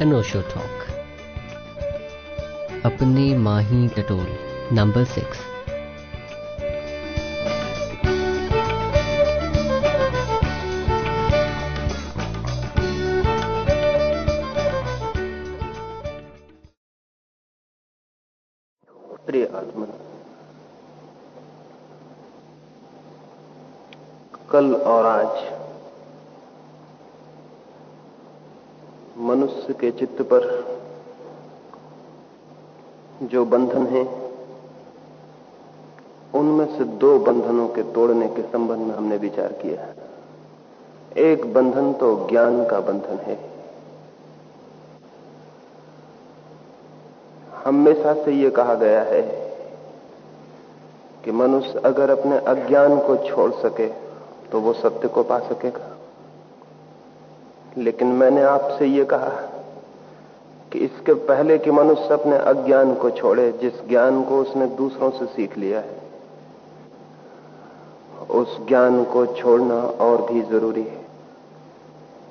अनोशो talk अपनी माही टटोल number six कल और आज मनुष्य के चित्त पर जो बंधन है, उनमें से दो बंधनों के तोड़ने के संबंध में हमने विचार किया एक बंधन तो ज्ञान का बंधन है। हमेशा से यह कहा गया है कि मनुष्य अगर अपने अज्ञान को छोड़ सके तो वो सत्य को पा सकेगा। लेकिन मैंने आपसे ये कहा कि इसके पहले कि मनुष्य अपने अज्ञान को छोड़े, जिस ज्ञान को उसने दूसरों से सीख लिया है, उस ज्ञान को छोड़ना और भी ज़रूरी है।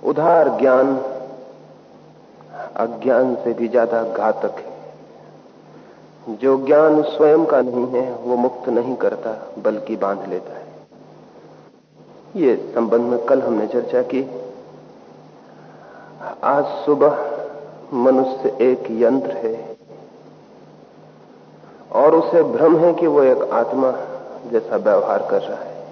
उधार ज्ञान अज्ञान से भी ज़्यादा घातक है। जो ज्ञान स्वयं का नहीं है, वो मुक्त नहीं करता, बल्कि बाँध लेता है। ये संबंध में कल हमने चर्चा की। आज सुबह मनुष्य एक यंत्र है और उसे भ्रम है कि वो एक आत्मा जैसा व्यवहार कर रहा है।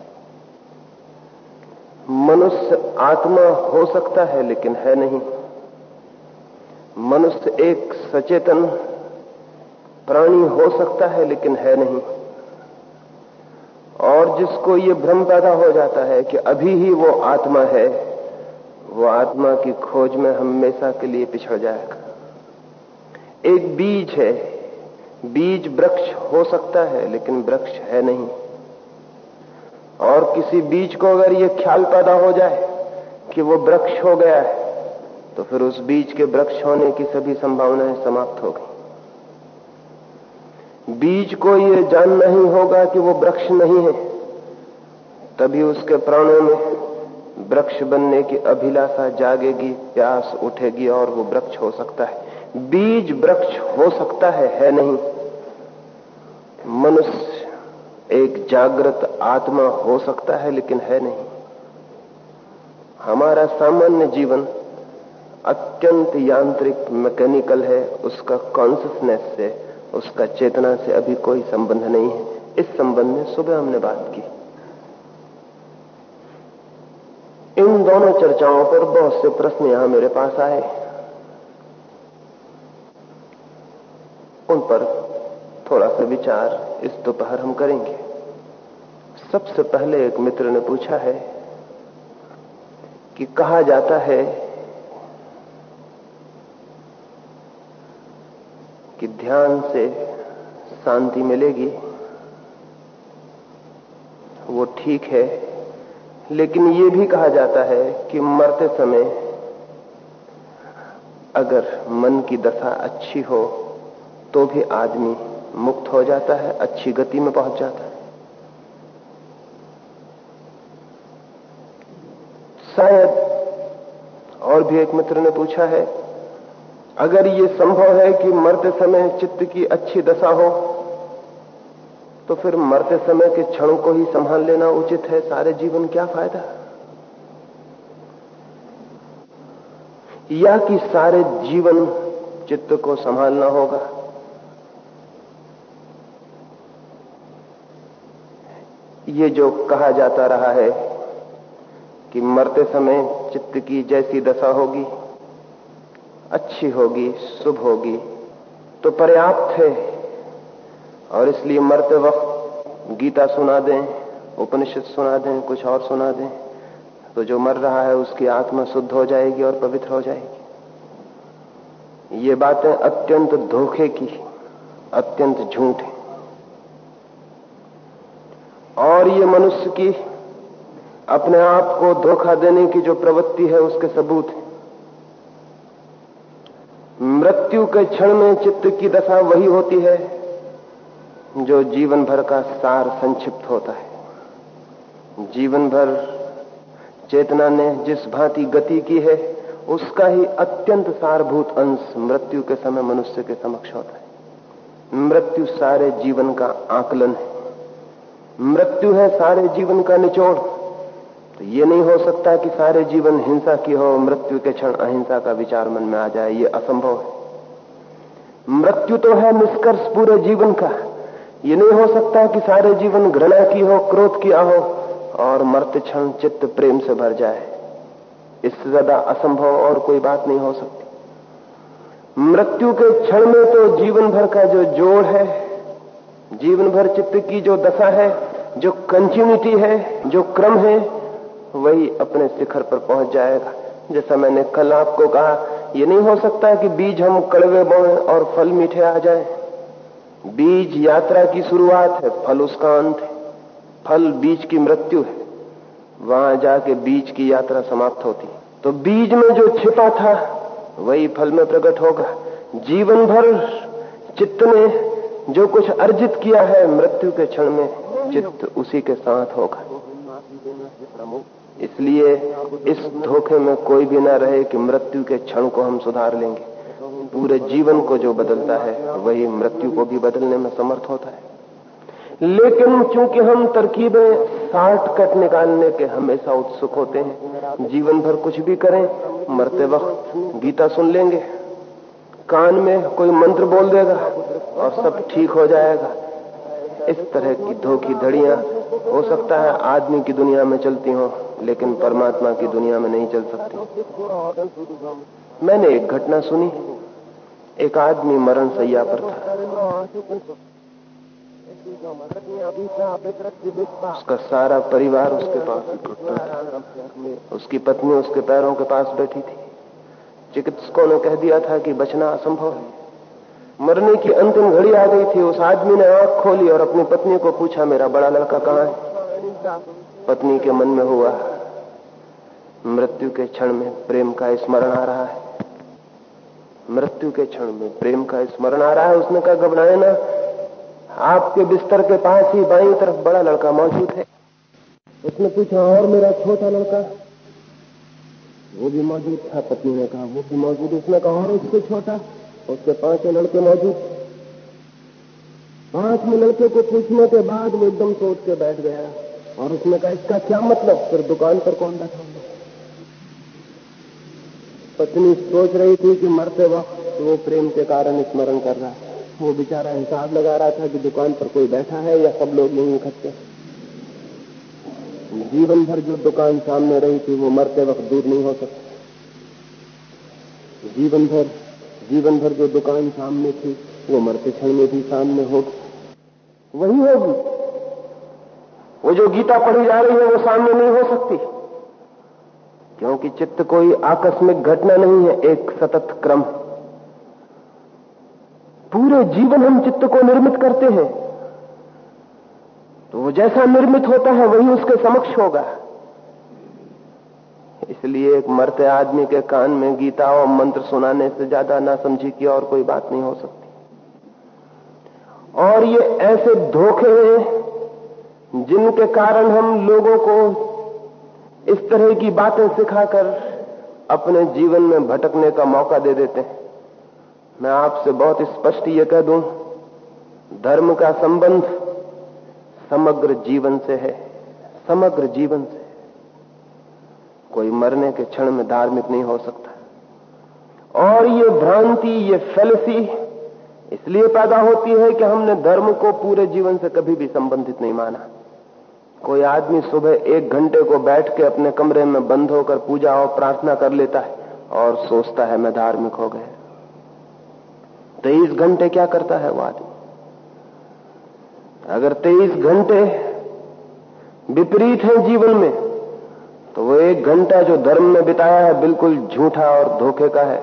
मनुष्य आत्मा हो सकता है लेकिन है नहीं। मनुष्य एक सचेतन प्राणी हो सकता है लेकिन है नहीं। और जिसको ये भ्रम पैदा हो जाता है कि अभी ही वो आत्मा है वो आत्मा की खोज में हमेशा के लिए पिछड़ जाएगा एक बीज है, बीज वृक्ष हो सकता है, लेकिन वृक्ष है नहीं। और किसी बीज को अगर ये ख्याल पैदा हो जाए कि वो वृक्ष हो गया है तो फिर उस बीज के वृक्ष होने की सभी संभावनाएँ समाप्त हो गई। बीज को ये जानना ही होगा कि वो वृक्ष नहीं है, तभी उसके प्राणों में वृक्ष बनने की अभिलाषा जागेगी, प्यास उठेगी और वो वृक्ष हो सकता है। बीज वृक्ष हो सकता है है नहीं। मनुष्य एक जागृत आत्मा हो सकता है, लेकिन है नहीं। हमारा सामान्य जीवन अत्यंत यांत्रिक मैकेनिकल है, उसका कॉन्सियसनेस से, उसका चेतना से अभी कोई संबंध नहीं है। इस संबंध में सुबह हमने बात की। इन दोनों चर्चाओं पर बहुत से प्रश्न यहाँ मेरे पास आए। उन पर थोड़ा सा विचार इस दोपहर हम करेंगे। सबसे पहले एक मित्र ने पूछा है कि कहा जाता है कि ध्यान से शांति मिलेगी, वो ठीक है लेकिन ये भी कहा जाता है कि मरते समय अगर मन की दशा अच्छी हो तो भी आदमी मुक्त हो जाता है, अच्छी गति में पहुँच जाता है। शायद और भी एक मित्र ने पूछा है, अगर ये संभव है कि मरते समय चित्त की अच्छी दशा हो तो फिर मरते समय के क्षण को ही संभाल लेना उचित है। सारे जीवन क्या फ़ायदा? या कि सारे जीवन चित्त को संभालना होगा? ये जो कहा जाता रहा है कि मरते समय चित्त की जैसी दशा होगी, अच्छी होगी, शुभ होगी तो पर्याप्त है और इसलिए मरते वक्त गीता सुना दें, उपनिषद सुना दें, कुछ और सुना दें तो जो मर रहा है उसकी आत्मा शुद्ध हो जाएगी और पवित्र हो जाएगी। ये बातें अत्यंत धोखे की अत्यंत झूठ है। और ये मनुष्य की अपने आप को धोखा देने की जो प्रवृत्ति है, उसके सबूत है। मृत्यु के क्षण में चित्त की दशा वही होती है जो जीवन भर का सार संक्षिप्त होता है। जीवन भर चेतना ने जिस भांति गति की है, उसका ही अत्यंत सारभूत अंश मृत्यु के समय मनुष्य के समक्ष होता है। मृत्यु सारे जीवन का आकलन है। मृत्यु है सारे जीवन का निचोड़। तो ये नहीं हो सकता कि सारे जीवन हिंसा की हो, मृत्यु के क्षण अहिंसा का विचार मन में आ जाए, ये असंभव है। मृत्यु तो है निष्कर्ष पूरे जीवन का। ये नहीं हो सकता कि सारे जीवन घृणा की हो, क्रोध किया हो और मरते क्षण चित्त प्रेम से भर जाए। इससे ज़्यादा असंभव और कोई बात नहीं हो सकती। मृत्यु के क्षण में तो जीवन भर का जो जोड़ है, जीवन भर चित्त की जो दशा है, जो कंटिन्यूटी है, जो क्रम है, वही अपने शिखर पर पहुँच जाएगा। जैसा मैंने कल आपको कहा यह नहीं हो सकता कि बीज हम कड़वे बोए और फल मीठे आ जाए। बीज यात्रा की शुरुआत है, फल उसका अंत है। फल बीज की मृत्यु है। वहाँ जाके बीज की यात्रा समाप्त होती तो बीज में जो छिपा था, वही फल में प्रकट होगा। जीवन भर चित्त ने जो कुछ अर्जित किया है, मृत्यु के क्षण में चित्त उसी के साथ होगा। इसलिए इस धोखे में कोई भी ना रहे कि मृत्यु के क्षण को हम सुधार लेंगे। पूरे जीवन को जो बदलता है, वही मृत्यु को भी बदलने में समर्थ होता है। लेकिन चूँकि हम तरकीबें शॉर्टकट निकालने के हमेशा उत्सुक होते हैं, जीवन भर कुछ भी करें, मरते वक्त गीता सुन लेंगे। कान में कोई मंत्र बोल देगा और सब ठीक हो जाएगा। इस तरह की धोखी धड़ियाँ हो सकता है, आदमी की दुनिया में चलती हो, लेकिन परमात्मा की दुनिया में नहीं चल सकती। मैंने एक घटना सुनी। एक आदमी मरण सैया पर था। उसका सारा परिवार उसके पास इकट्ठा था। उसकी पत्नी उसके पैरों के पास बैठी थी। चिकित्सकों ने कह दिया था कि बचना असंभव है। मरने की अंतिम घड़ी आ गई थी। उस आदमी ने आँख खोली और अपनी पत्नी को पूछा, मेरा बड़ा लड़का कहाँ है? पत्नी के मन में हुआ, मृत्यु के क्षण में प्रेम का स्मरण आ रहा है। मृत्यु के क्षण में प्रेम का स्मरण आ रहा है, उसने कहा, घबराए ना। आपके बिस्तर के पास ही बाई तरफ़ बड़ा लड़का मौजूद है। उसने पूछा, और मेरा छोटा लड़का? वो भी मौजूद था, पत्नी ने कहा, वो भी मौजूद। उसने कहा, और उससे छोटा? उसके पाँचों लड़के मौजूद। पाँचवें लड़के को पूछने के बाद वो एकदम सोच के बैठ गया। और उसने कहा, इसका क्या मतलब? फिर दुकान पर कौन बैठा पत्नी सोच रही थी कि मरते वक्त वो प्रेम के कारण स्मरण कर रहा है। वो बेचारा हिसाब लगा रहा था कि दुकान पर कोई बैठा है या सब लोग यहीं इकट्ठे। जीवन भर जो दुकान सामने रही थी, वो मरते वक्त दूर नहीं हो सकती। जीवन भर जीवन भर जो दुकान सामने थी, वो मरते क्षण में भी सामने होगी। वही होगी। वो जो गीता पढ़ी जा रही है, वो सामने नहीं हो सकती। क्योंकि चित्त कोई आकस्मिक घटना नहीं है, एक सतत क्रम। पूरे जीवन हम चित्त को निर्मित करते हैं। तो वो जैसा निर्मित होता है, वही उसके समक्ष होगा। इसलिए एक मरते आदमी के कान में गीता और मंत्र सुनाने से ज़्यादा ना समझी की और कोई बात नहीं हो सकती। और ये ऐसे धोखे हैं, जिनके कारण हम लोगों को इस तरह की बातें सिखाकर अपने जीवन में भटकने का मौका दे देते हैं। मैं आपसे बहुत स्पष्ट ये कह दूँ, धर्म का संबंध समग्र जीवन से है, समग्र जीवन से कोई मरने के क्षण में धार्मिक नहीं हो सकता। और ये भ्रांति, ये फेलसी इसलिए पैदा होती है कि हमने धर्म को पूरे जीवन से कभी भी संबंधित नहीं माना। कोई आदमी सुबह एक घंटे को बैठ के अपने कमरे में बंद होकर पूजा और प्रार्थना कर लेता है और सोचता है मैं धार्मिक हो गया। तेईस घंटे क्या करता है वो आदमी? अगर तेईस घंटे विपरीत है जीवन में तो वो एक घंटा जो धर्म में बिताया है बिल्कुल झूठा और धोखे का है।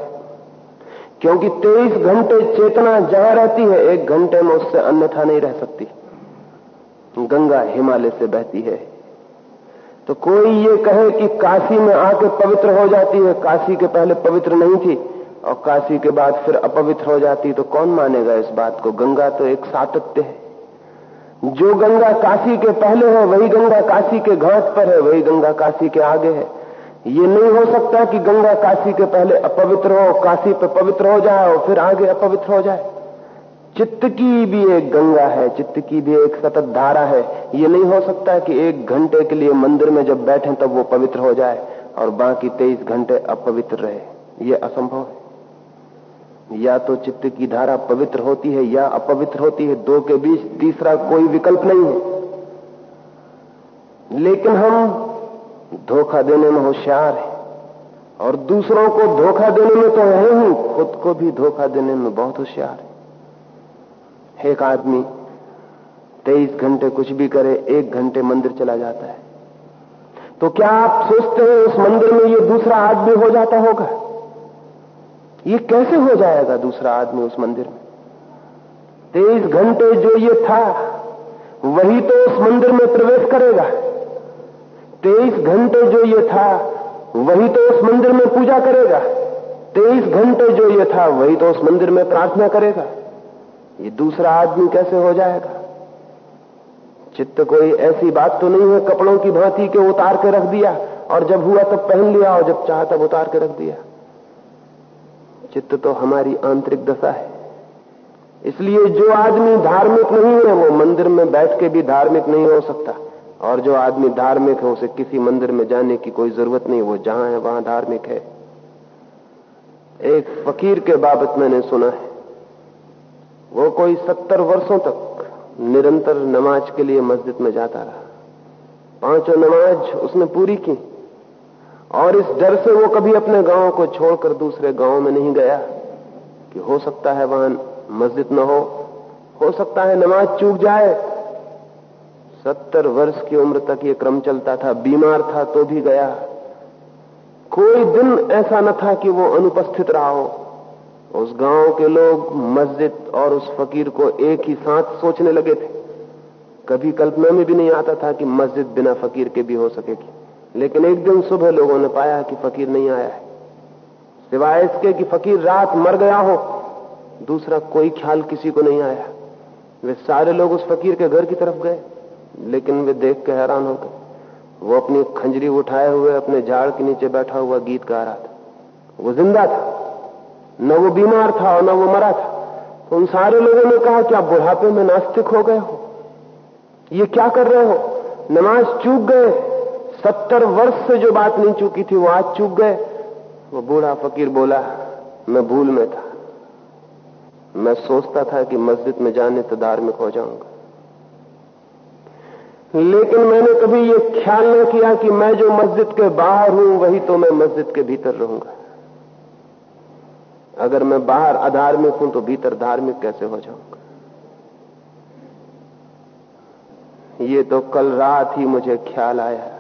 क्योंकि तेईस घंटे चेतना जहाँ रहती है, एक घंटे में उससे अन्यथा नहीं रह सकती। गंगा हिमालय से बहती है। तो कोई ये कहे कि काशी में आके पवित्र हो जाती है, काशी के पहले पवित्र नहीं थी, और काशी के बाद फिर अपवित्र हो जाती तो कौन मानेगा इस बात को? गंगा तो एक सातत्य है। जो गंगा काशी के पहले है, वही गंगा काशी के घाट पर है, वही गंगा काशी के आगे है। ये नहीं हो सकता कि गंगा काशी के पहले अपवित्र हो, काशी पर पवित्र हो जाए, और फिर आगे अपवित्र हो जाए। चित्त की भी एक गंगा है, चित्त की भी एक सतत धारा है। ये नहीं हो सकता कि एक घंटे के लिए मंदिर में जब बैठे तब वो पवित्र हो जाए और बाकी तेईस घंटे अपवित्र रहे। ये असंभव है। या तो चित्त की धारा पवित्र होती है या अपवित्र होती है, दो के बीच तीसरा कोई विकल्प नहीं है। लेकिन हम धोखा देने में होशियार है और दूसरों को धोखा देने में तो है ही, खुद को भी धोखा देने में बहुत होशियार है। एक आदमी तेईस घंटे कुछ भी करे, एक घंटे मंदिर चला जाता है। तो क्या आप सोचते हैं उस मंदिर में ये दूसरा आदमी हो जाता होगा? ये कैसे हो जाएगा दूसरा आदमी उस मंदिर में? तेईस घंटे जो ये था, वही तो उस मंदिर में प्रवेश करेगा। तेईस घंटे जो ये था, वही तो उस मंदिर में पूजा करेगा। तेईस घंटे जो ये था, वही तो उस मंदिर में प्रार्थना करेगा। ये दूसरा आदमी कैसे हो जाएगा? चित्त कोई ऐसी बात तो नहीं है, कपड़ों की भांति के उतार के रख दिया, और जब हुआ तब पहन लिया, और जब चाहा तब उतार के रख दिया। चित्त तो हमारी आंतरिक दशा है। इसलिए जो आदमी धार्मिक नहीं है, वो मंदिर में बैठ के भी धार्मिक नहीं हो सकता। और जो आदमी धार्मिक है, उसे किसी मंदिर में जाने की कोई ज़रूरत नहीं, वो जहाँ है, वहाँ धार्मिक है। एक फकीर के बाबत मैंने सुना है। वो कोई सत्तर वर्षों तक निरंतर नमाज़ के लिए मस्जिद में जाता रहा। पाँचों नमाज़ उसने पूरी की और इस डर से वो कभी अपने गाँव को छोड़कर दूसरे गाँव में नहीं गया कि हो सकता है वहाँ मस्जिद न हो हो सकता है नमाज़ चूक जाए। सत्तर वर्ष की उम्र तक ये क्रम चलता था, बीमार था तो भी गया। कोई दिन ऐसा न था कि वो अनुपस्थित रहा हो। उस गाँव के लोग मस्जिद और उस फकीर को एक ही साथ सोचने लगे थे। कभी कल्पना में भी नहीं आता था कि मस्जिद बिना फकीर के भी हो सकेगी। लेकिन एक दिन सुबह लोगों ने पाया कि फकीर नहीं आया है। सिवाय इसके कि फकीर रात मर गया हो, दूसरा कोई ख्याल किसी को नहीं आया। वे सारे लोग उस फकीर के घर की तरफ़ गए, लेकिन वे देख के हैरान हो गए। वो अपनी खंजरी उठाए हुए, अपने झाड़ के नीचे बैठा हुआ गीत गा रहा था। वो ज़िंदा था। न वो बीमार था और न वो मरा था। तो उन सारे लोगों ने कहा कि आप बुढ़ापे में नास्तिक हो गए हो? ये क्या कर रहे हो? नमाज़ चूक गए। सत्तर वर्ष से जो बात नहीं चूकी थी, वो आज चूक गए। वो बूढ़ा फकीर बोला, मैं भूल में था। मैं सोचता था कि मस्जिद में जाने तो धार्मिक हो जाऊँगा। लेकिन मैंने कभी ये ख्याल न किया कि मैं जो मस्जिद के बाहर हूँ, वही तो मैं मस्जिद के भीतर रहूँगा। अगर मैं बाहर अधार्मिक हूँ तो भीतर धार्मिक कैसे हो जाऊँगा ये तो कल रात ही मुझे ख्याल आया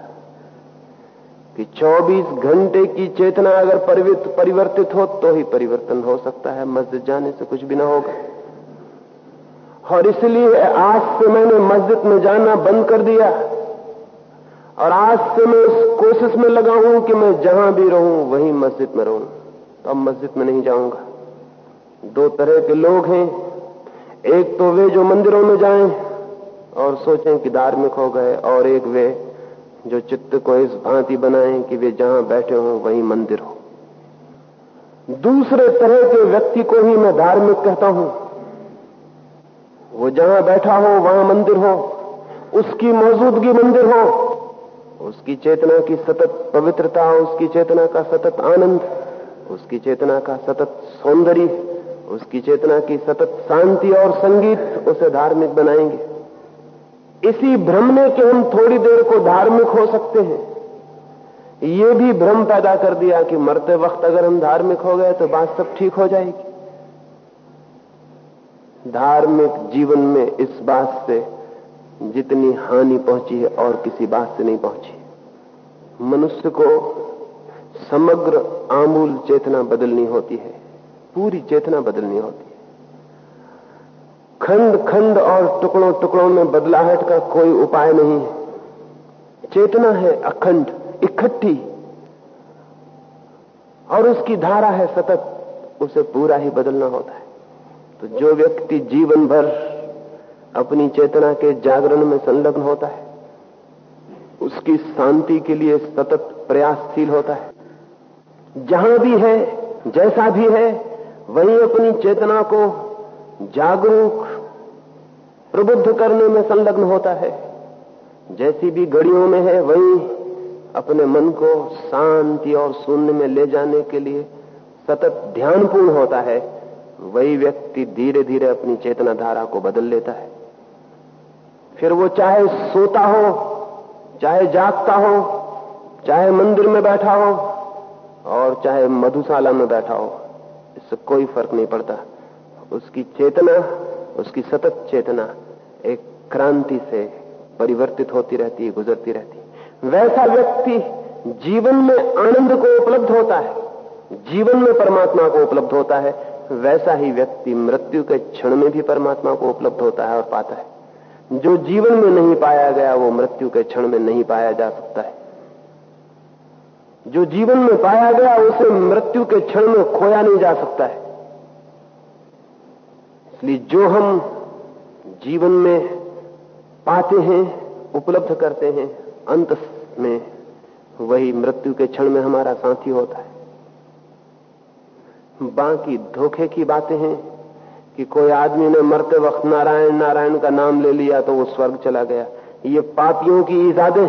कि 24 घंटे की चेतना अगर परिवर्तित हो तो ही परिवर्तन हो सकता है, मस्जिद जाने से कुछ भी ना होगा। और इसलिए आज से मैंने मस्जिद में जाना बंद कर दिया। और आज से मैं उस कोशिश में लगा हूँ कि मैं जहाँ भी रहूँ, वहीं मस्जिद में रहूँ। तो अब मस्जिद में नहीं जाऊँगा। दो तरह के लोग हैं। एक तो वे जो मंदिरों में जाएँ और सोचें कि धार्मिक हो गए, और एक वे जो चित्त को इस भांति बनाएँ कि वे जहाँ बैठे हों वहीं मंदिर हो। दूसरे तरह के व्यक्ति को ही मैं धार्मिक कहता हूँ। वो जहाँ बैठा हो, वहाँ मंदिर हो, उसकी मौजूदगी मंदिर हो, उसकी चेतना की सतत पवित्रता, उसकी चेतना का सतत आनंद। उसकी चेतना का सतत सौंदर्य, उसकी चेतना की सतत शांति और संगीत उसे धार्मिक बनाएँगे। इसी भ्रम में कि हम थोड़ी देर को धार्मिक हो सकते हैं। ये भी भ्रम पैदा कर दिया कि मरते वक्त अगर हम धार्मिक हो गए तो बात सब ठीक हो जाएगी। धार्मिक जीवन में इस बात से जितनी हानि पहुँची है और किसी बात से नहीं पहुँची। मनुष्य को समग्र आमूल चेतना बदलनी होती है। पूरी चेतना बदलनी होती है। खंड खंड और टुकड़ों टुकड़ों में बदलाहट का कोई उपाय नहीं है। चेतना है अखंड, इकट्ठी। और उसकी धारा है सतत, उसे पूरा ही बदलना होता है। तो जो व्यक्ति जीवन भर अपनी चेतना के जागरण में संलग्न होता है, उसकी शांति के लिए सतत प्रयासशील होता है। जहाँ भी है, जैसा भी है, वही अपनी चेतना को जागरूक, प्रबुद्ध करने में संलग्न होता है। जैसी भी घड़ियों में है, वही अपने मन को शांति और शून्य में ले जाने के लिए सतत ध्यानपूर्ण होता है। वही व्यक्ति धीरे धीरे अपनी चेतना धारा को बदल लेता है। फिर वो चाहे सोता हो, चाहे जागता हो, चाहे मंदिर में बैठा हो और चाहे मधुशाला में बैठा हो, इससे कोई फ़र्क नहीं पड़ता। उसकी चेतना, उसकी सतत चेतना एक क्रांति से परिवर्तित होती रहती है, गुजरती रहती वैसा व्यक्ति जीवन में आनंद को उपलब्ध होता है, जीवन में परमात्मा को उपलब्ध होता है, वैसा ही व्यक्ति मृत्यु के क्षण में भी परमात्मा को उपलब्ध होता है और पाता है। जो जीवन में नहीं पाया गया, वो मृत्यु के क्षण में नहीं पाया जा सकता है। जो जीवन में पाया गया उसे मृत्यु के क्षण में खोया नहीं जा सकता है। इसलिए जो हम जीवन में पाते हैं, उपलब्ध करते हैं, अंत में वही मृत्यु के क्षण में हमारा साथी होता है। बाकी धोखे की बातें हैं कि कोई आदमी ने मरते वक्त नारायण नारायण का नाम ले लिया तो वो स्वर्ग चला गया। ये पापियों की ईजादें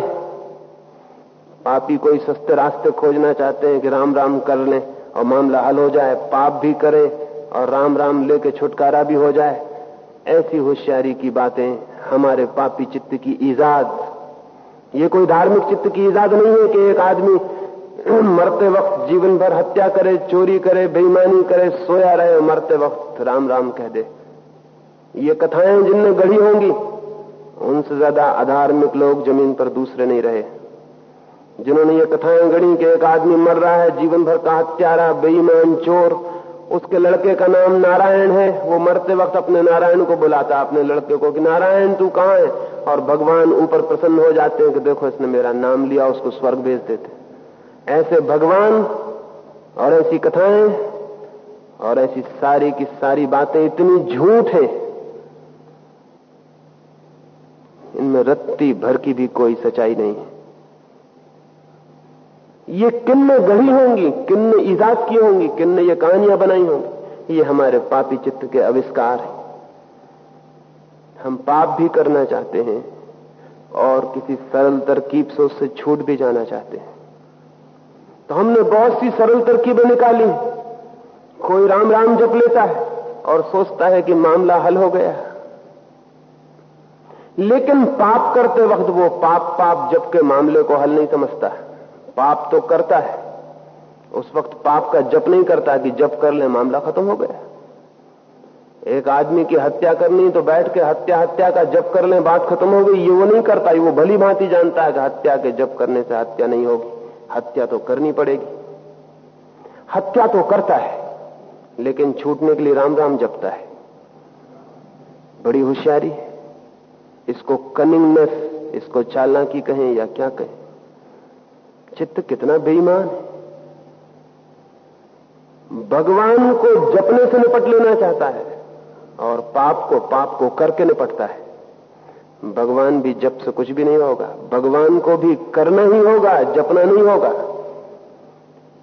पापी कोई सस्ते रास्ते खोजना चाहते हैं कि राम राम कर लें और मामला हल हो जाए, पाप भी करें और राम राम लेके छुटकारा भी हो जाए। ऐसी होशियारी की बातें हमारे पापी चित्त की ईजाद। ये कोई धार्मिक चित्त की ईजाद नहीं है कि एक आदमी मरते वक्त जीवन भर हत्या करे, चोरी करे, बेईमानी करे, सोया रहे, मरते वक्त राम राम कह दे। ये कथाएँ जिनमें गढ़ी होंगी, उनसे ज़्यादा अधार्मिक लोग ज़मीन पर दूसरे नहीं रहे। जिन्होंने ये कथाएँ गढ़ी कि एक आदमी मर रहा है, जीवन भर का हत्यारा, बेईमान चोर, उसके लड़के का नाम नारायण है, वो मरते वक्त अपने नारायण को बुलाता अपने लड़के को कि नारायण, तू कहाँ है? और भगवान ऊपर प्रसन्न हो जाते हैं कि देखो, इसने मेरा नाम लिया, उसको स्वर्ग भेज देते ऐसे भगवान और ऐसी कथाएँ और ऐसी सारी की सारी बातें इतनी झूठ है। इनमें रत्ती भर की भी कोई सच्चाई नहीं है। ये किन ने गढ़ी होंगी, किन ने ईजाद की होंगी, किन ने ये कहानियाँ बनाई होंगी? ये हमारे पापी चित्त के आविष्कार हैं। हम पाप भी करना चाहते हैं और किसी सरल तरकीब से उससे छूट भी जाना चाहते हैं। तो हमने बहुत सी सरल तरकीबें निकाली। कोई राम राम जप लेता है और सोचता है कि मामला हल हो गया। लेकिन पाप करते वक्त वो पाप पाप जप के मामले को हल नहीं समझता। है पाप तो करता है। उस वक्त पाप का जप नहीं करता कि जप कर ले, मामला खत्म हो गया। एक आदमी की हत्या करनी तो बैठ के हत्या हत्या का जप कर ले बात खत्म हो गई। ये वो नहीं करता, ये वो भली भांति जानता है कि हत्या के जप करने से हत्या नहीं होगी। हत्या तो करनी पड़ेगी। हत्या तो करता है, लेकिन छूटने के लिए राम राम जपता है। बड़ी होशियारी इसको कनिंगनेस इसको चालाकी कहें या क्या कहें। चित्त कितना बेईमान है। भगवान को जपने से निपट लेना चाहता है और पाप को पाप को करके निपटता है। भगवान भी जप से कुछ भी नहीं होगा। भगवान को भी करना ही होगा, जपना नहीं होगा।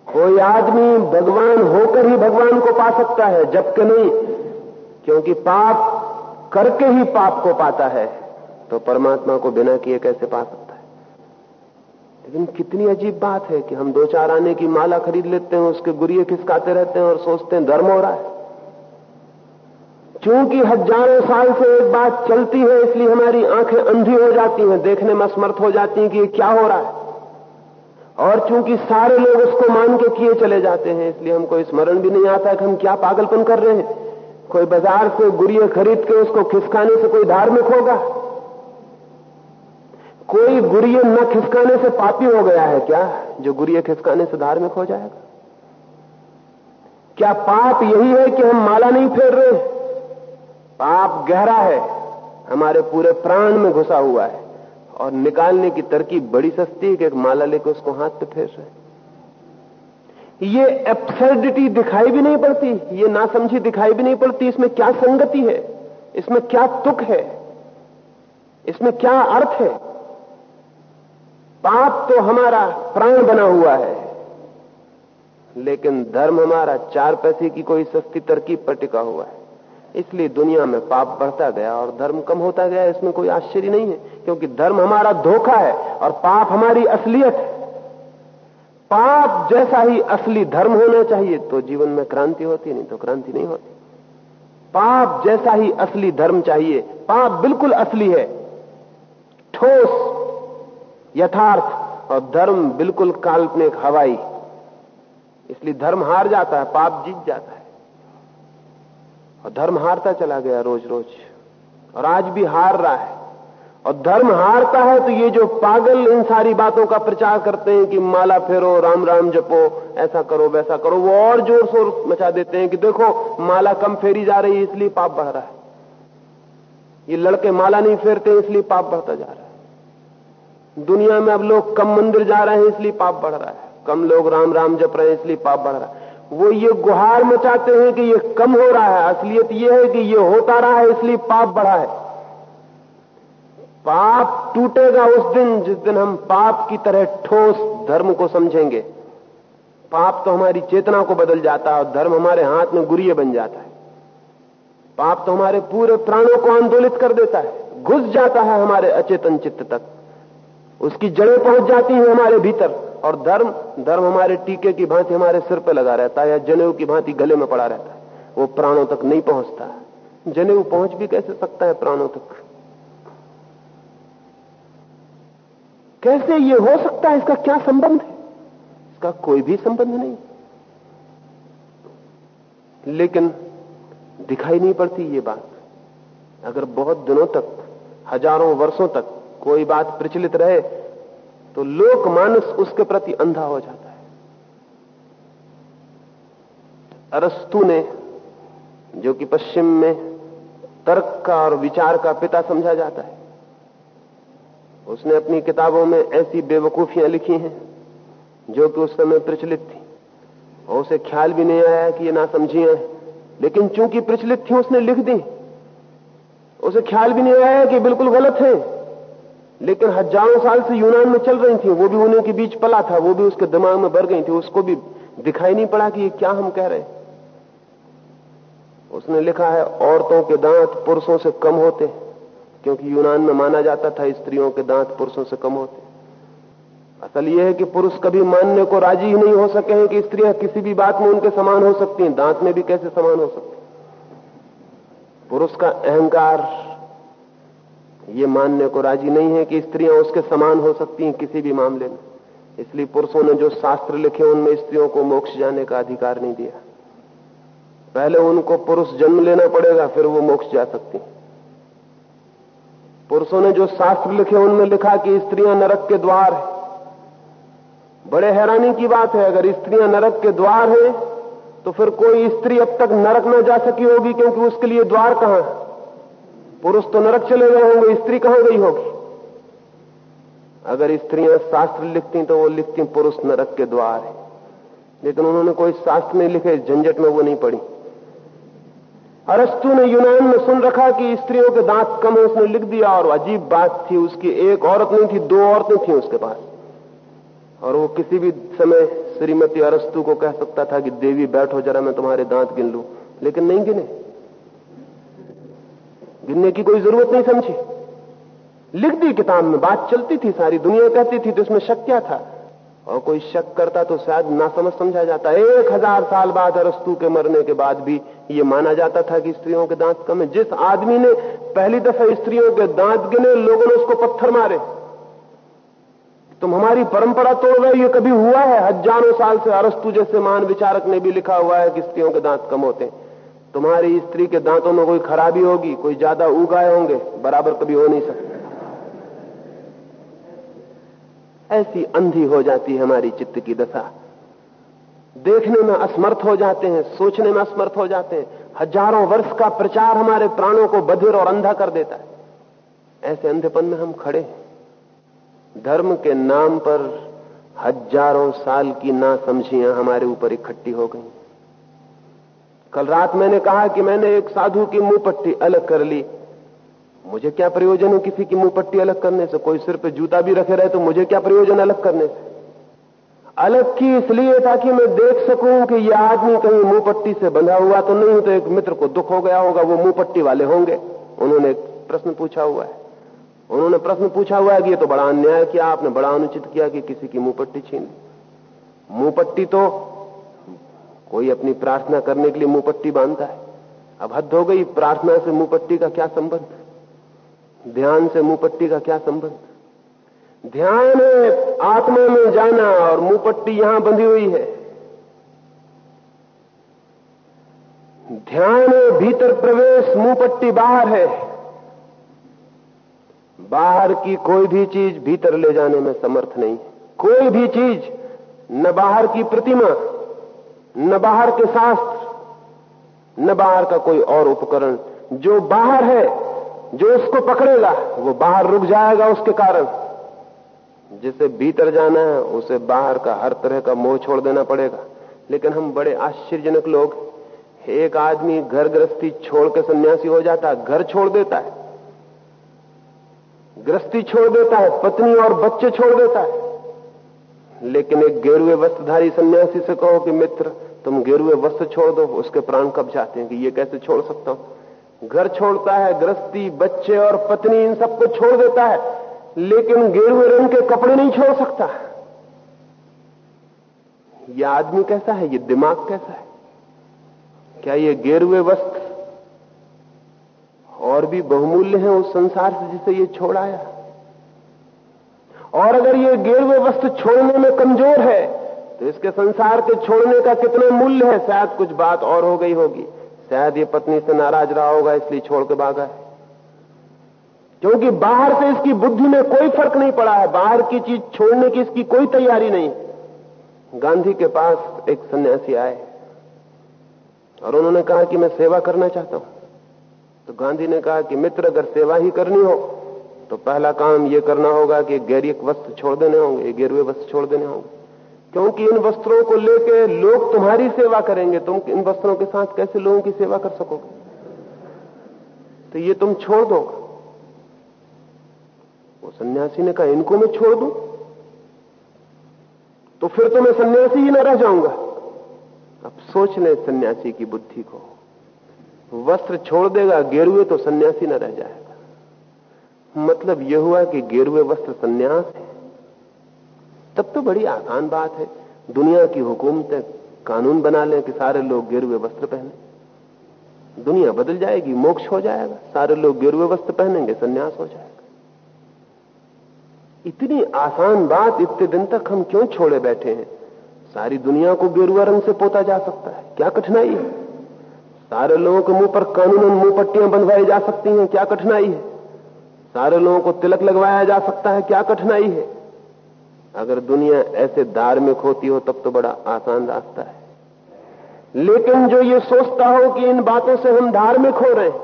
कोई आदमी भगवान होकर ही भगवान को पा सकता है जब के नहीं, क्योंकि पाप करके ही पाप को पाता है। तो परमात्मा को बिना किए कैसे पा सकता लेकिन कितनी अजीब बात है कि हम दो चार आने की माला खरीद लेते हैं, उसके गुरिये खिसकाते रहते हैं और सोचते हैं धर्म हो रहा है। क्योंकि हज़ारों साल से एक बात चलती है, इसलिए हमारी आँखें अंधी हो जाती हैं, देखने में असमर्थ हो जाती हैं कि ये क्या हो रहा है। और चूँकि सारे लोग उसको मान के किए चले जाते हैं, इसलिए हमको स्मरण भी नहीं आता कि हम क्या पागलपन कर रहे हैं। कोई बाज़ार से गुरिये खरीद के उसको खिसकाने से कोई धार्मिक होगा? कोई गुरिये न खिसकाने से पापी हो गया है क्या? जो गुरिये खिसकाने से धार्मिक हो जाएगा। क्या पाप यही है कि हम माला नहीं फेर रहे? पाप गहरा है, हमारे पूरे प्राण में घुसा हुआ है, और निकालने की तरकीब बड़ी सस्ती है कि एक माला लेकर उसको हाथ पे फेर रहे। ये एब्सर्डिटी दिखाई भी नहीं पड़ती, ये नासमझी दिखाई भी नहीं पड़ती, इसमें क्या संगति है? इसमें क्या तुक है? इसमें क्या अर्थ है? पाप तो हमारा प्राण बना हुआ है। लेकिन धर्म हमारा चार पैसे की कोई सस्ती तरकीब पर टिका हुआ है। इसलिए दुनिया में पाप बढ़ता गया और धर्म कम होता गया, इसमें कोई आश्चर्य नहीं है, क्योंकि धर्म हमारा धोखा है और पाप हमारी असलियत है। पाप जैसा ही असली धर्म होना चाहिए तो जीवन में क्रांति होती, नहीं तो क्रांति नहीं होती। पाप जैसा ही असली धर्म चाहिए, पाप बिल्कुल असली है। ठोस यथार्थ और धर्म बिल्कुल काल्पनिक हवाई। इसलिए धर्म हार जाता है, पाप जीत जाता है। और धर्म हारता चला गया रोज रोज और आज भी हार रहा है। और धर्म हारता है तो ये जो पागल इन सारी बातों का प्रचार करते हैं कि माला फेरो, राम राम जपो, ऐसा करो, वैसा करो, वो और ज़ोर शोर मचा देते हैं कि देखो, माला कम फेरी जा रही है, इसलिए पाप बढ़ रहा है। ये लड़के माला नहीं फेरते, इसलिए पाप बढ़ता जा रहा है। दुनिया में अब लोग कम मंदिर जा रहे हैं, इसलिए पाप बढ़ रहा है। कम लोग राम राम जप रहे हैं, इसलिए पाप बढ़ रहा है। वो ये गुहार मचाते हैं कि ये कम हो रहा है। असलियत ये है कि ये होता रहा है, इसलिए पाप बढ़ा है। पाप टूटेगा उस दिन जिस दिन हम पाप की तरह ठोस धर्म को समझेंगे। पाप तो हमारी चेतना को बदल जाता है और धर्म हमारे हाथ में गुरिये बन जाता है। पाप तो हमारे पूरे प्राणों को आंदोलित कर देता है। घुस जाता है हमारे अचेतन चित्त तक। उसकी जड़ें पहुँच जाती हैं हमारे भीतर। और धर्म धर्म हमारे टीके की भांति हमारे सिर पर लगा रहता है या जनेऊ की भांति गले में पड़ा रहता है। वो प्राणों तक नहीं पहुँचता। जनेऊ पहुँच भी कैसे सकता है प्राणों तक? कैसे ये हो सकता है? इसका क्या संबंध है? इसका कोई भी संबंध नहीं। लेकिन दिखाई नहीं पड़ती ये बात। अगर बहुत दिनों तक, हज़ारों वर्षों तक कोई बात प्रचलित रहे तो लोकमानस उसके प्रति अंधा हो जाता है। अरस्तु ने, जो कि पश्चिम में तर्क का और विचार का पिता समझा जाता है, उसने अपनी किताबों में ऐसी बेवकूफियाँ लिखी हैं, जो कि उस समय प्रचलित थी। और उसे ख्याल भी नहीं आया कि ये ना समझिए लेकिन चूँकि प्रचलित थी, उसने लिख दी। उसे ख्याल भी नहीं आया कि बिल्कुल गलत है। लेकिन हज़ारों साल से यूनान में चल रही थी, वो भी उन्हीं के बीच पला था, वो भी उसके दिमाग में भर गई थी, उसको भी दिखाई नहीं पड़ा कि ये क्या हम कह रहे हैं। उसने लिखा है, औरतों के दांत पुरुषों से कम होते, क्योंकि यूनान में माना जाता था स्त्रियों के दांत पुरुषों से कम होते। असल यह है कि पुरुष कभी मानने को राज़ी ही नहीं हो सके हैं कि स्त्रियाँ किसी भी बात में उनके समान हो सकती हैं, दांत में भी कैसे समान हो सकती पुरुष का अहंकार ये मानने को राज़ी नहीं है कि स्त्रियाँ उसके समान हो सकती हैं किसी भी मामले में। इसलिए पुरुषों ने जो शास्त्र लिखे, उनमें स्त्रियों को मोक्ष जाने का अधिकार नहीं दिया। पहले उनको पुरुष जन्म लेना पड़ेगा, फिर वो मोक्ष जा सकती हैं। पुरुषों ने जो शास्त्र लिखे, उनमें लिखा कि स्त्रियाँ नरक के द्वार है। बड़े हैरानी की बात है, अगर स्त्रियाँ नरक के द्वार है तो फिर कोई स्त्री अब तक नरक न जा सकी होगी, क्योंकि उसके लिए द्वार कहाँ है? पुरुष तो नरक चले गए होंगे, स्त्री कहाँ गई होगी? अगर स्त्रियाँ शास्त्र लिखती तो वो लिखती पुरुष नरक के द्वार है। लेकिन उन्होंने कोई शास्त्र नहीं लिखे, झंझट में वो नहीं पड़ी। अरस्तु ने यूनान में सुन रखा कि स्त्रियों के दांत कम है, उसने लिख दिया, और अजीब बात थी, उसकी एक औरत नहीं थी, दो औरतें थी उसके पास। और वो किसी भी समय श्रीमती अरस्तु को कह सकता था कि, देवी बैठो, जरा मैं तुम्हारे दांत गिन लू। लेकिन नहीं गिने। गिनने की कोई ज़रूरत नहीं समझी। लिख दी किताब में बात चलती थी, सारी दुनिया कहती थी तो इसमें शक क्या था? और कोई शक करता तो शायद ना समझ समझा जाता। एक हज़ार साल बाद अरस्तु के मरने के बाद भी ये माना जाता था कि स्त्रियों के दांत कम है। जिस आदमी ने पहली दफ़ा स्त्रियों के दांत गिने, लोगों ने उसको पत्थर मारे। तुम हमारी परंपरा तोड़ रहे ये कभी हुआ है? हज़ारों साल से अरस्तु जैसे महान विचारक ने भी लिखा हुआ है कि स्त्रियों के दांत कम होते हैं। तुम्हारी स्त्री के दांतों में कोई खराबी होगी, कोई ज़्यादा उगाए होंगे, बराबर कभी हो नहीं सकते। ऐसी अंधी हो जाती है हमारी चित्त की दशा। देखने में असमर्थ हो जाते हैं, सोचने में असमर्थ हो जाते हैं। हज़ारों वर्ष का प्रचार हमारे प्राणों को बधिर और अंधा कर देता है। ऐसे अंधेपन में हम खड़े धर्म के नाम पर हज़ारों साल की ना समझियाँ हमारे ऊपर इकट्ठी हो गई। कल रात मैंने कहा कि मैंने एक साधु की मुँह पट्टी अलग कर ली। मुझे क्या प्रयोजन है किसी की मुँह पट्टी अलग करने से? कोई सिर पे जूता भी रखे रहे तो मुझे क्या प्रयोजन अलग करने से? अलग की इसलिए ताकि मैं देख सकूँ कि यह आदमी कहीं मुँह पट्टी से बंधा हुआ तो नहीं तो एक मित्र को दुख हो गया होगा, वो मुँह पट्टी वाले होंगे। उन्होंने प्रश्न पूछा हुआ है। उन्होंने प्रश्न पूछा हुआ है कि ये तो बड़ा अन्याय किया, आपने बड़ा अनुचित किया कि किसी की मुँह पट्टी छीन ली। मुँह पट्टी तो कोई अपनी प्रार्थना करने के लिए मुँह पट्टी बांधता है। अब हद हो गई, प्रार्थना से मुँह पट्टी का क्या संबंध? ध्यान से मुँह पट्टी का क्या संबंध? ध्यान है, आत्मा में जाना और मुँह पट्टी यहाँ बंधी हुई है। ध्यान है, भीतर प्रवेश मुँह पट्टी बाहर है। बाहर की कोई भी चीज़ भीतर ले जाने में समर्थ नहीं कोई भी चीज़, न बाहर की प्रतिमा न बाहर के शास्त्र, न बाहर का कोई और उपकरण। जो बाहर है, जो उसको पकड़ेगा, वो बाहर रुक जाएगा उसके कारण। जिसे भीतर जाना है, उसे बाहर का हर तरह का मोह छोड़ देना पड़ेगा। लेकिन हम बड़े आश्चर्यजनक लोग एक आदमी घर गृहस्थी छोड़ के सन्यासी हो जाता है, घर छोड़ देता है। गृहस्थी छोड़ देता है, पत्नी और बच्चे छोड़ देता है। लेकिन एक गेरुए वस्त्रधारी सन्यासी से कहो कि मित्र, तुम गेरुए वस्त्र छोड़ दो, उसके प्राण कब जाते हैं कि ये कैसे छोड़ सकता हूँ? घर छोड़ता है, गृहस्थी, बच्चे और पत्नी, इन सबको छोड़ देता है, लेकिन गेरुए रंग के कपड़े नहीं छोड़ सकता। यह आदमी कैसा है? ये दिमाग कैसा है? क्या ये गेरुए वस्त्र और भी बहुमूल्य है उस संसार से जिसे ये छोड़ आया? और अगर ये गेरुए वस्त्र छोड़ने में कमज़ोर है तो इसके संसार के छोड़ने का कितना मूल्य है? शायद कुछ बात और हो गई होगी। शायद ये पत्नी से नाराज़ रहा होगा, इसलिए छोड़ के भागा है। क्योंकि बाहर से इसकी बुद्धि में कोई फ़र्क नहीं पड़ा है। बाहर की चीज़ छोड़ने की इसकी कोई तैयारी नहीं। गांधी के पास एक सन्यासी आए, और उन्होंने कहा कि मैं सेवा करना चाहता हूँ। तो गांधी ने कहा कि मित्र, अगर सेवा ही करनी हो तो पहला काम यह करना होगा कि गैरिक वस्त्र छोड़ देने होंगे गेरुए वस्त्र छोड़ देने होंगे। क्योंकि इन वस्त्रों को लेके लोग तुम्हारी सेवा करेंगे, तुम इन वस्त्रों के साथ कैसे लोगों की सेवा कर सकोगे? तो ये तुम छोड़ दो। वो सन्यासी ने कहा, इनको मैं छोड़ दू? तो फिर तो मैं सन्यासी ही न रह जाऊँगा। अब सोच ले सन्यासी की बुद्धि को। वस्त्र छोड़ देगा गेरुए तो सन्यासी न रह जाएगा मतलब यह हुआ कि गेरुए वस्त्र संन्यास है। तब तो बड़ी आसान बात है। दुनिया की हुकूमतें कानून बना लें कि सारे लोग गेरुए वस्त्र पहने। दुनिया बदल जाएगी, मोक्ष हो जाएगा। सारे लोग गेरुए वस्त्र पहनेंगे, संन्यास हो जाएगा। इतनी आसान बात इतने दिन तक हम क्यों छोड़े बैठे हैं? सारी दुनिया को गेरुआ रंग से पोता जा सकता है। क्या कठिनाई है? सारे लोगों के मुँह पर कानून मुँह पट्टियाँ बंधवाई जा सकती हैं। क्या कठिनाई है? सारे लोगों को तिलक लगवाया जा सकता है, क्या कठिनाई है? अगर दुनिया ऐसे धार्मिक होती हो, तब तो बड़ा आसान रास्ता है। लेकिन जो ये सोचता हो कि इन बातों से हम धार्मिक हो रहे हैं,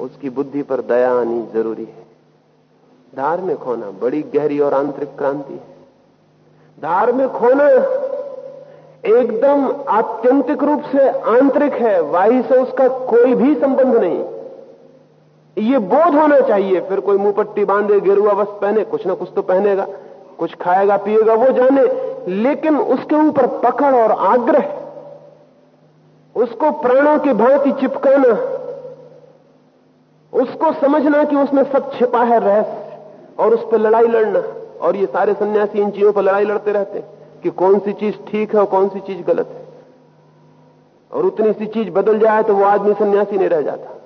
उसकी बुद्धि पर दया आनी ज़रूरी है। धार्मिक होना बड़ी गहरी और आंतरिक क्रांति है। धार्मिक होना एकदम आत्यंतिक रूप से आंतरिक है, वाही से उसका कोई भी संबंध नहीं। ये बोध होना चाहिए। फिर कोई मुँह पट्टी बांधे, गेरुआ वस्त्र पहने, कुछ ना कुछ तो पहनेगा। कुछ खाएगा, पिएगा, वो जाने। लेकिन उसके ऊपर पकड़ और आग्रह, उसको प्राणों की भांति चिपकाना, उसको समझना कि उसमें सब छिपा है रहस्य, और उस पर लड़ाई लड़ना। और ये सारे सन्यासी इन चीज़ों पर लड़ाई लड़ते रहते हैं कि कौन सी चीज़ ठीक है और कौन सी चीज़ गलत है। और उतनी सी चीज़ बदल जाए तो वो आदमी सन्यासी नहीं रह जाता।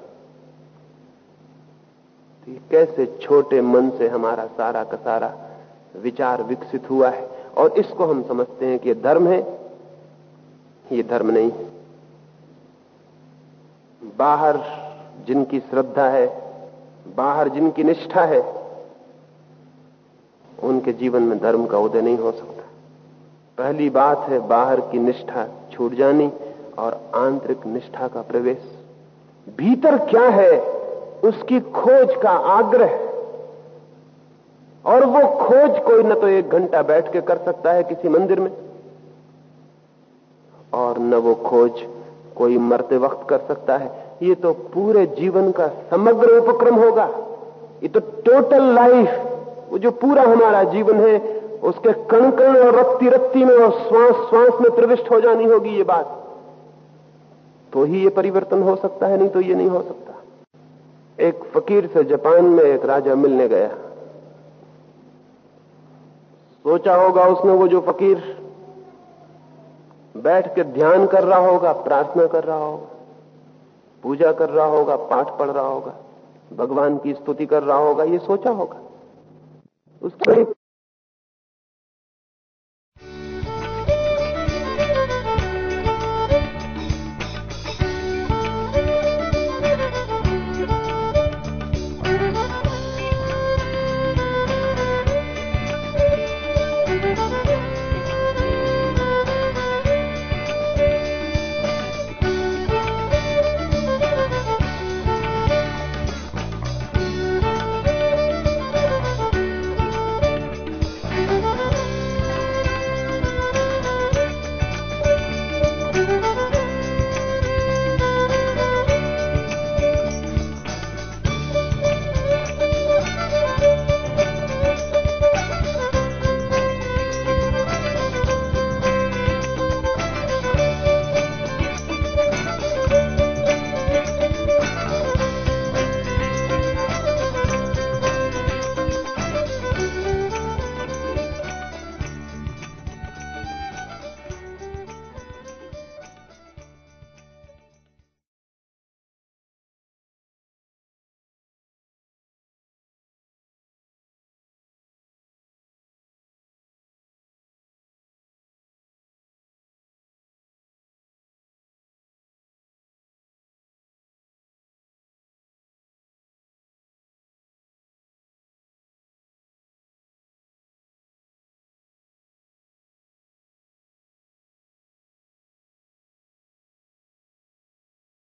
तो कैसे छोटे मन से हमारा सारा का सारा विचार विकसित हुआ है और इसको हम समझते हैं कि धर्म है, ये धर्म नहीं बाहर जिनकी श्रद्धा है, बाहर जिनकी निष्ठा है, उनके जीवन में धर्म का उदय नहीं हो सकता। पहली बात है बाहर की निष्ठा छूट जानी और आंतरिक निष्ठा का प्रवेश। भीतर क्या है? उसकी खोज का आग्रह। और वो खोज कोई न तो एक घंटा बैठ के कर सकता है किसी मंदिर में, और न वो खोज कोई मरते वक्त कर सकता है। ये तो पूरे जीवन का समग्र उपक्रम होगा। ये तो टोटल लाइफ वो जो पूरा हमारा जीवन है, उसके कण कण और रत्ती रत्ती में और श्वास श्वास में प्रविष्ट हो जानी होगी ये बात। तो ही ये परिवर्तन हो सकता है, नहीं तो ये नहीं हो सकता। एक फकीर से जापान में एक राजा मिलने गया। सोचा होगा उसने वो जो फकीर बैठ के ध्यान कर रहा होगा, प्रार्थना कर रहा होगा, पूजा कर रहा होगा, पाठ पढ़ रहा होगा, भगवान की स्तुति कर रहा होगा, ये सोचा होगा। उसका